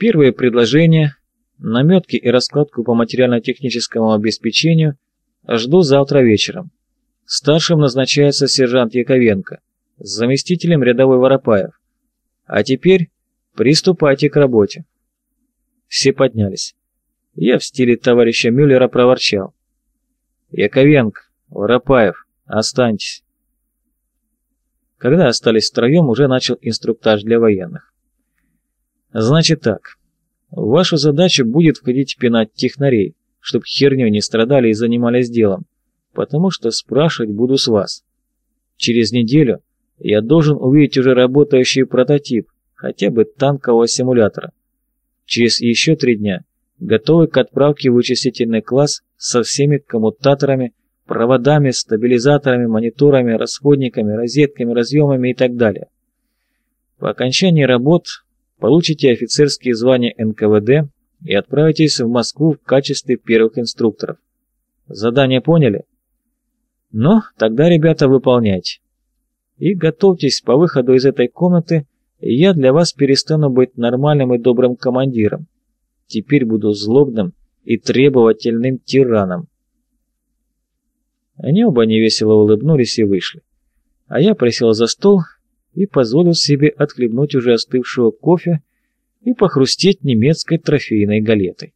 Первые предложения, наметки и раскладку по материально-техническому обеспечению жду завтра вечером. Старшим назначается сержант Яковенко, заместителем рядовой Воропаев. А теперь приступайте к работе. Все поднялись. Я в стиле товарища Мюллера проворчал. Яковенко, Воропаев, останьтесь. Когда остались втроем, уже начал инструктаж для военных. Значит так, ваша задача будет входить в пинать технарей, чтоб херню не страдали и занимались делом, потому что спрашивать буду с вас. Через неделю я должен увидеть уже работающий прототип, хотя бы танкового симулятора. Через еще три дня готовый к отправке вычислительный класс со всеми коммутаторами, проводами, стабилизаторами, мониторами, расходниками, розетками, разъемами и так далее. По окончании работ получите офицерские звания НКВД и отправитесь в Москву в качестве первых инструкторов. Задание поняли? Ну, тогда, ребята, выполняйте. И готовьтесь по выходу из этой комнаты, я для вас перестану быть нормальным и добрым командиром. Теперь буду злобным и требовательным тираном. Они оба невесело улыбнулись и вышли. А я присел за стол и позволил себе отхлебнуть уже остывшего кофе и похрустеть немецкой трофейной галетой.